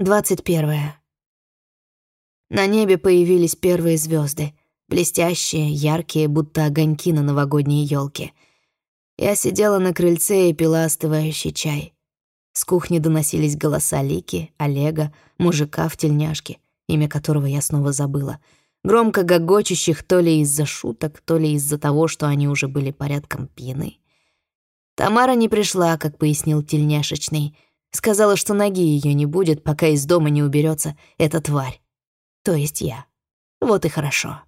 Двадцать первое. На небе появились первые звезды, блестящие, яркие, будто огоньки на новогодней елке. Я сидела на крыльце и пила остывающий чай. С кухни доносились голоса Лики, Олега, мужика в тельняшке, имя которого я снова забыла, громко гогочущих то ли из-за шуток, то ли из-за того, что они уже были порядком пьяны. Тамара не пришла, как пояснил тельняшечный — Сказала, что ноги ее не будет, пока из дома не уберется эта тварь. То есть я. Вот и хорошо.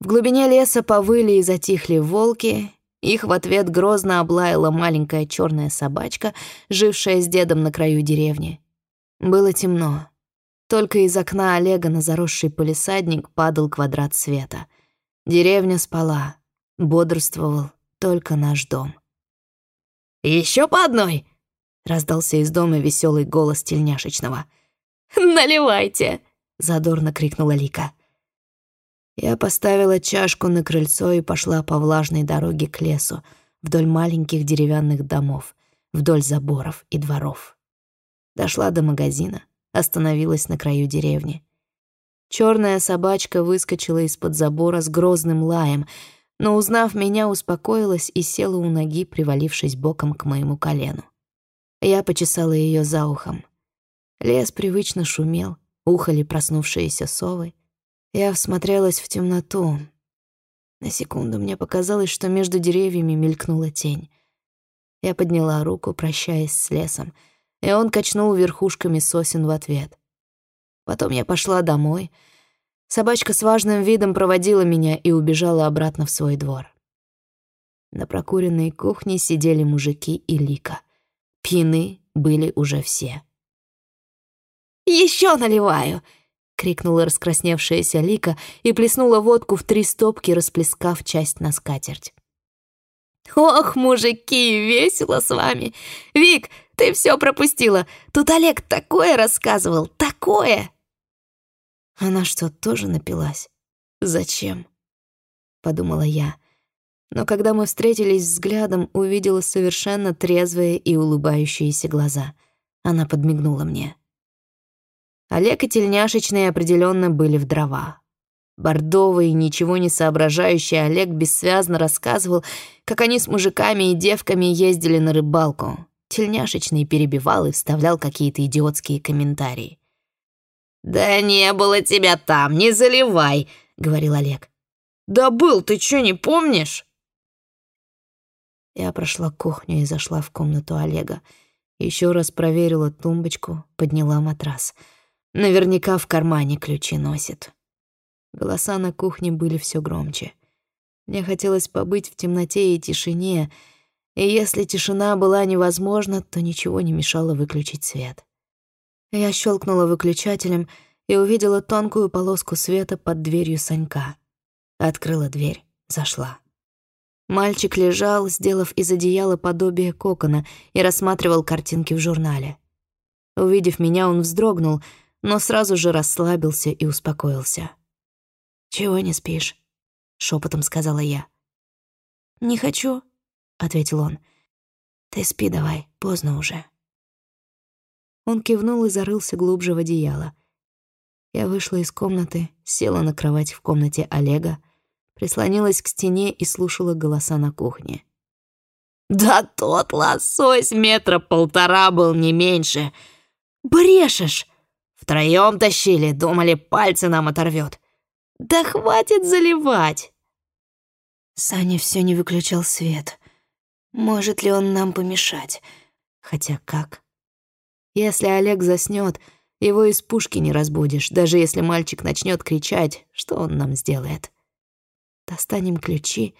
В глубине леса повыли и затихли волки. Их в ответ грозно облаяла маленькая черная собачка, жившая с дедом на краю деревни. Было темно. Только из окна Олега на заросший полисадник падал квадрат света. Деревня спала. Бодрствовал только наш дом. Еще по одной!» — раздался из дома веселый голос тельняшечного. «Наливайте!» — задорно крикнула Лика. Я поставила чашку на крыльцо и пошла по влажной дороге к лесу, вдоль маленьких деревянных домов, вдоль заборов и дворов. Дошла до магазина, остановилась на краю деревни. Черная собачка выскочила из-под забора с грозным лаем, но, узнав меня, успокоилась и села у ноги, привалившись боком к моему колену. Я почесала ее за ухом. Лес привычно шумел, ухали проснувшиеся совы. Я всмотрелась в темноту. На секунду мне показалось, что между деревьями мелькнула тень. Я подняла руку, прощаясь с лесом, и он качнул верхушками сосен в ответ. Потом я пошла домой. Собачка с важным видом проводила меня и убежала обратно в свой двор. На прокуренной кухне сидели мужики и Лика — Пьяны были уже все. «Еще наливаю!» — крикнула раскрасневшаяся Лика и плеснула водку в три стопки, расплескав часть на скатерть. «Ох, мужики, весело с вами! Вик, ты все пропустила! Тут Олег такое рассказывал, такое!» Она что, тоже напилась? Зачем? Подумала я но когда мы встретились взглядом, увидела совершенно трезвые и улыбающиеся глаза. Она подмигнула мне. Олег и тельняшечные определенно были в дрова. Бордовый, ничего не соображающий Олег бессвязно рассказывал, как они с мужиками и девками ездили на рыбалку. Тельняшечный перебивал и вставлял какие-то идиотские комментарии. «Да не было тебя там, не заливай», — говорил Олег. «Да был, ты что, не помнишь?» Я прошла кухню и зашла в комнату Олега. Еще раз проверила тумбочку, подняла матрас. Наверняка в кармане ключи носит. Голоса на кухне были все громче. Мне хотелось побыть в темноте и тишине, и если тишина была невозможна, то ничего не мешало выключить свет. Я щелкнула выключателем и увидела тонкую полоску света под дверью Санька. Открыла дверь, зашла. Мальчик лежал, сделав из одеяла подобие кокона, и рассматривал картинки в журнале. Увидев меня, он вздрогнул, но сразу же расслабился и успокоился. «Чего не спишь?» — шепотом сказала я. «Не хочу», — ответил он. «Ты спи давай, поздно уже». Он кивнул и зарылся глубже в одеяло. Я вышла из комнаты, села на кровать в комнате Олега, прислонилась к стене и слушала голоса на кухне. «Да тот лосось метра полтора был не меньше. Брешешь! Втроем тащили, думали, пальцы нам оторвет. Да хватит заливать!» Саня все не выключал свет. Может ли он нам помешать? Хотя как? Если Олег заснет, его из пушки не разбудишь, даже если мальчик начнет кричать, что он нам сделает? Достанем ключи,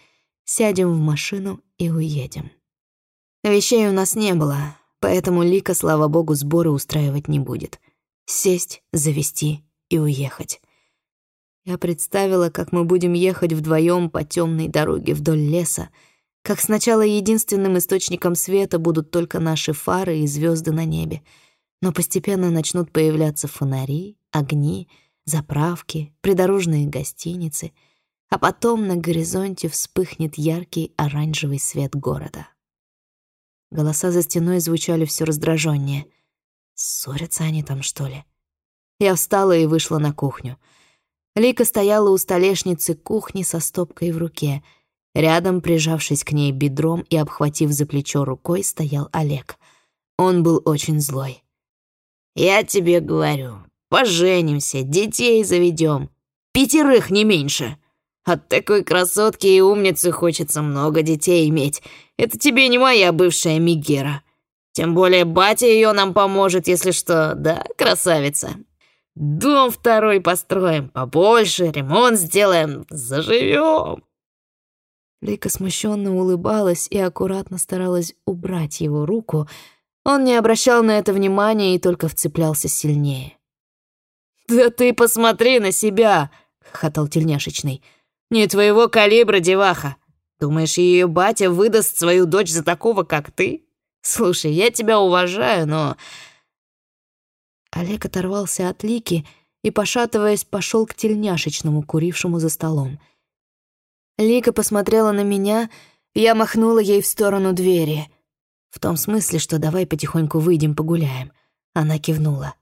сядем в машину и уедем. Вещей у нас не было, поэтому Лика, слава богу, сборы устраивать не будет. Сесть, завести и уехать. Я представила, как мы будем ехать вдвоем по темной дороге вдоль леса, как сначала единственным источником света будут только наши фары и звезды на небе, но постепенно начнут появляться фонари, огни, заправки, придорожные гостиницы — а потом на горизонте вспыхнет яркий оранжевый свет города. Голоса за стеной звучали все раздраженнее. Ссорятся они там, что ли? Я встала и вышла на кухню. Лика стояла у столешницы кухни со стопкой в руке. Рядом, прижавшись к ней бедром и обхватив за плечо рукой, стоял Олег. Он был очень злой. «Я тебе говорю, поженимся, детей заведем. Пятерых не меньше. От такой красотки и умницы хочется много детей иметь. Это тебе не моя бывшая Мигера. Тем более батя ее нам поможет, если что, да, красавица? Дом второй построим, побольше, ремонт сделаем, заживем. Лика смущенно улыбалась и аккуратно старалась убрать его руку. Он не обращал на это внимания и только вцеплялся сильнее. «Да ты посмотри на себя!» — хохотал тельняшечный. «Не твоего калибра, деваха. Думаешь, ее батя выдаст свою дочь за такого, как ты? Слушай, я тебя уважаю, но Олег оторвался от Лики и, пошатываясь, пошел к тельняшечному, курившему за столом. Лика посмотрела на меня, я махнула ей в сторону двери. В том смысле, что давай потихоньку выйдем погуляем. Она кивнула.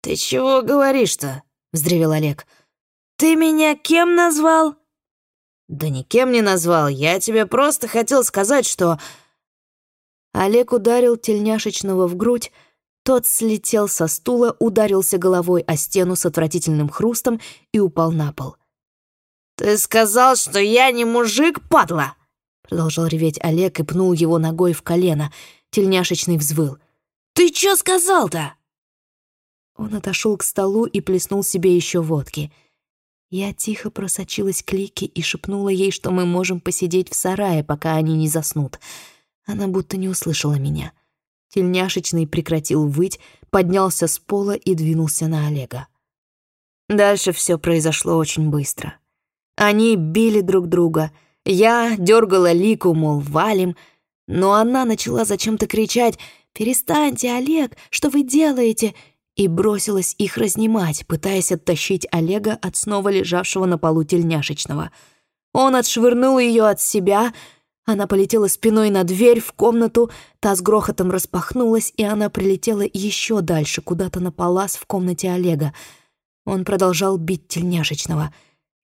«Ты чего говоришь-то?» — вздревел Олег. «Ты меня кем назвал?» «Да никем не назвал, я тебе просто хотел сказать, что...» Олег ударил тельняшечного в грудь, тот слетел со стула, ударился головой о стену с отвратительным хрустом и упал на пол. «Ты сказал, что я не мужик, падла!» Продолжал реветь Олег и пнул его ногой в колено. Тельняшечный взвыл. «Ты чё сказал-то?» Он отошел к столу и плеснул себе еще водки. Я тихо просочилась к Лике и шепнула ей, что мы можем посидеть в сарае, пока они не заснут. Она будто не услышала меня. Тельняшечный прекратил выть, поднялся с пола и двинулся на Олега. Дальше все произошло очень быстро. Они били друг друга. Я дергала Лику, мол, валим, но она начала зачем-то кричать «Перестаньте, Олег, что вы делаете?» И бросилась их разнимать, пытаясь оттащить Олега от снова лежавшего на полу тельняшечного. Он отшвырнул ее от себя — она полетела спиной на дверь в комнату, та с грохотом распахнулась, и она прилетела еще дальше, куда-то на палас в комнате Олега. Он продолжал бить тельняшечного.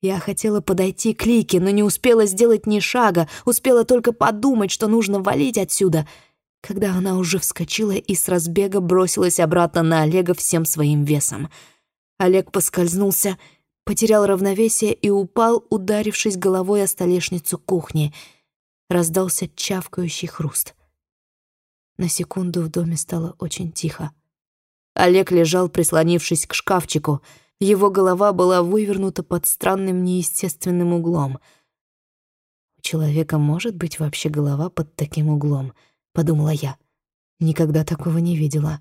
Я хотела подойти к Лике, но не успела сделать ни шага, успела только подумать, что нужно валить отсюда, когда она уже вскочила и с разбега бросилась обратно на Олега всем своим весом. Олег поскользнулся, потерял равновесие и упал, ударившись головой о столешницу кухни — раздался чавкающий хруст. На секунду в доме стало очень тихо. Олег лежал, прислонившись к шкафчику. Его голова была вывернута под странным неестественным углом. «У человека может быть вообще голова под таким углом», — подумала я. Никогда такого не видела.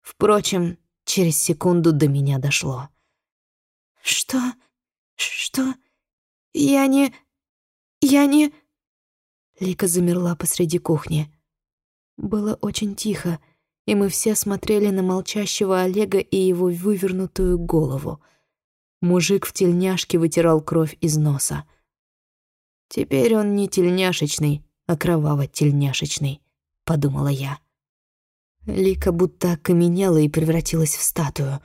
Впрочем, через секунду до меня дошло. «Что? Что? Я не... Я не...» Лика замерла посреди кухни. Было очень тихо, и мы все смотрели на молчащего Олега и его вывернутую голову. Мужик в тельняшке вытирал кровь из носа. «Теперь он не тельняшечный, а кроваво-тельняшечный», — подумала я. Лика будто окаменела и превратилась в статую.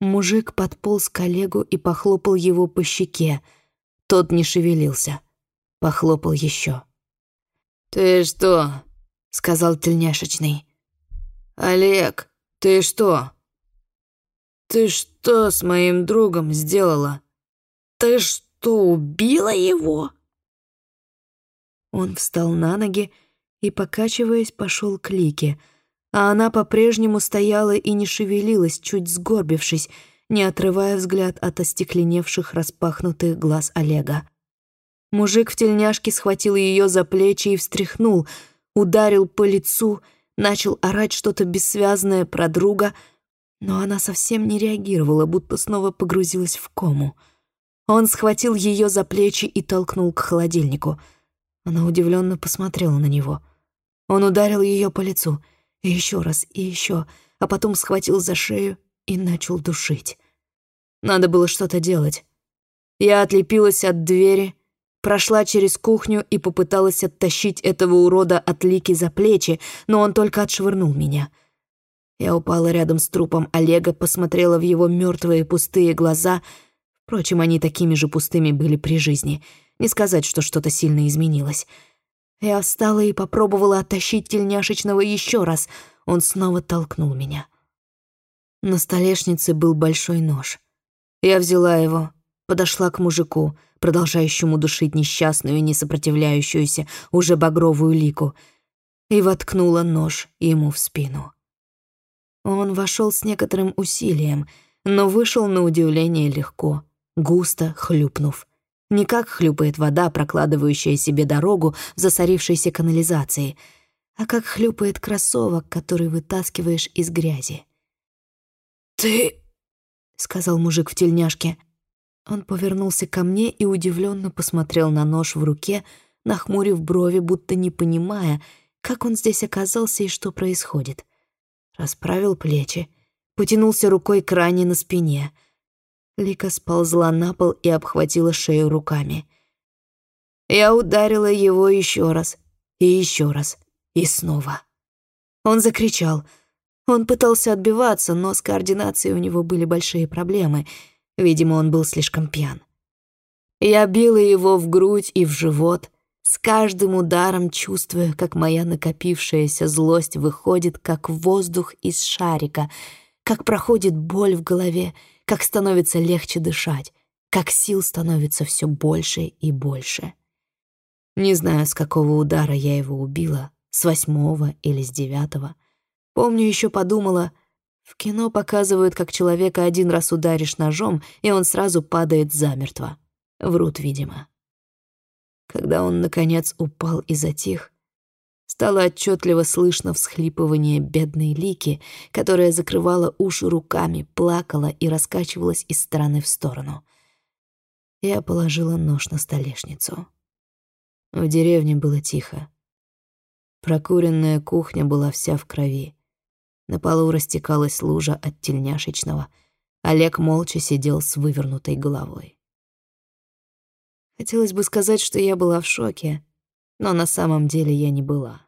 Мужик подполз к Олегу и похлопал его по щеке. Тот не шевелился. Похлопал еще. «Ты что?» — сказал тельняшечный. «Олег, ты что? Ты что с моим другом сделала? Ты что, убила его?» Он встал на ноги и, покачиваясь, пошел к Лике, а она по-прежнему стояла и не шевелилась, чуть сгорбившись, не отрывая взгляд от остекленевших распахнутых глаз Олега. Мужик в тельняшке схватил ее за плечи и встряхнул, ударил по лицу, начал орать что-то бессвязное про друга, но она совсем не реагировала, будто снова погрузилась в кому. Он схватил ее за плечи и толкнул к холодильнику. Она удивленно посмотрела на него. Он ударил ее по лицу, и еще раз, и еще, а потом схватил за шею и начал душить. Надо было что-то делать. Я отлепилась от двери — Прошла через кухню и попыталась оттащить этого урода от Лики за плечи, но он только отшвырнул меня. Я упала рядом с трупом Олега, посмотрела в его мертвые пустые глаза. Впрочем, они такими же пустыми были при жизни. Не сказать, что что-то сильно изменилось. Я встала и попробовала оттащить тельняшечного еще раз. Он снова толкнул меня. На столешнице был большой нож. Я взяла его, подошла к мужику, продолжающему душить несчастную, не сопротивляющуюся, уже багровую лику, и воткнула нож ему в спину. Он вошел с некоторым усилием, но вышел на удивление легко, густо хлюпнув. Не как хлюпает вода, прокладывающая себе дорогу в засорившейся канализации, а как хлюпает кроссовок, который вытаскиваешь из грязи. «Ты...» — сказал мужик в тельняшке. Он повернулся ко мне и удивленно посмотрел на нож в руке, нахмурив брови, будто не понимая, как он здесь оказался и что происходит расправил плечи, потянулся рукой к ране на спине. Лика сползла на пол и обхватила шею руками. Я ударила его еще раз, и еще раз, и снова. Он закричал. Он пытался отбиваться, но с координацией у него были большие проблемы. Видимо, он был слишком пьян. Я била его в грудь и в живот — с каждым ударом чувствуя, как моя накопившаяся злость выходит, как воздух из шарика, как проходит боль в голове, как становится легче дышать, как сил становится все больше и больше. Не знаю, с какого удара я его убила, с восьмого или с девятого. Помню, еще подумала, в кино показывают, как человека один раз ударишь ножом, и он сразу падает замертво. Врут, видимо. Когда он, наконец, упал и затих, стало отчетливо слышно всхлипывание бедной Лики, которая закрывала уши руками, плакала и раскачивалась из стороны в сторону. Я положила нож на столешницу. В деревне было тихо. Прокуренная кухня была вся в крови. На полу растекалась лужа от тельняшечного. Олег молча сидел с вывернутой головой. Хотелось бы сказать, что я была в шоке, но на самом деле я не была.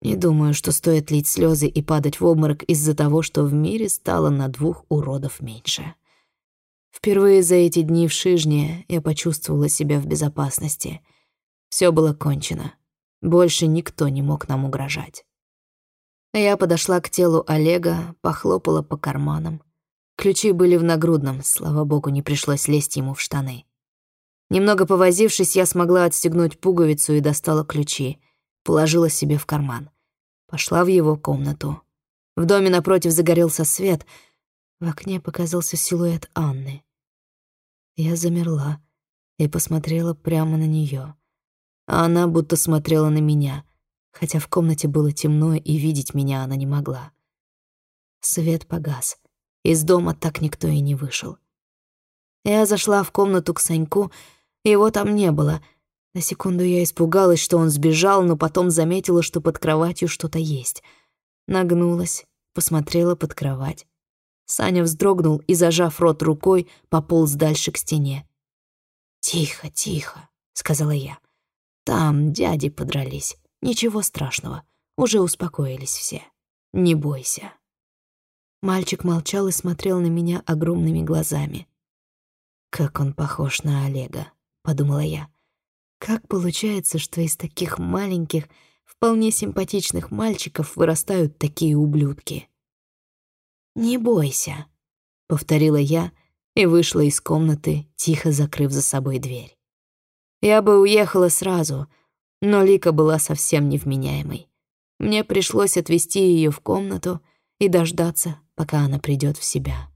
Не думаю, что стоит лить слезы и падать в обморок из-за того, что в мире стало на двух уродов меньше. Впервые за эти дни в Шижне я почувствовала себя в безопасности. Все было кончено. Больше никто не мог нам угрожать. Я подошла к телу Олега, похлопала по карманам. Ключи были в нагрудном, слава богу, не пришлось лезть ему в штаны. Немного повозившись, я смогла отстегнуть пуговицу и достала ключи. Положила себе в карман. Пошла в его комнату. В доме напротив загорелся свет. В окне показался силуэт Анны. Я замерла и посмотрела прямо на нее. А она будто смотрела на меня, хотя в комнате было темно, и видеть меня она не могла. Свет погас. Из дома так никто и не вышел. Я зашла в комнату к Саньку, его там не было. На секунду я испугалась, что он сбежал, но потом заметила, что под кроватью что-то есть. Нагнулась, посмотрела под кровать. Саня вздрогнул и, зажав рот рукой, пополз дальше к стене. «Тихо, тихо», — сказала я. «Там дяди подрались. Ничего страшного. Уже успокоились все. Не бойся». Мальчик молчал и смотрел на меня огромными глазами. Как он похож на Олега. — подумала я. Как получается, что из таких маленьких, вполне симпатичных мальчиков вырастают такие ублюдки? «Не бойся», — повторила я и вышла из комнаты, тихо закрыв за собой дверь. Я бы уехала сразу, но Лика была совсем невменяемой. Мне пришлось отвезти ее в комнату и дождаться, пока она придет в себя.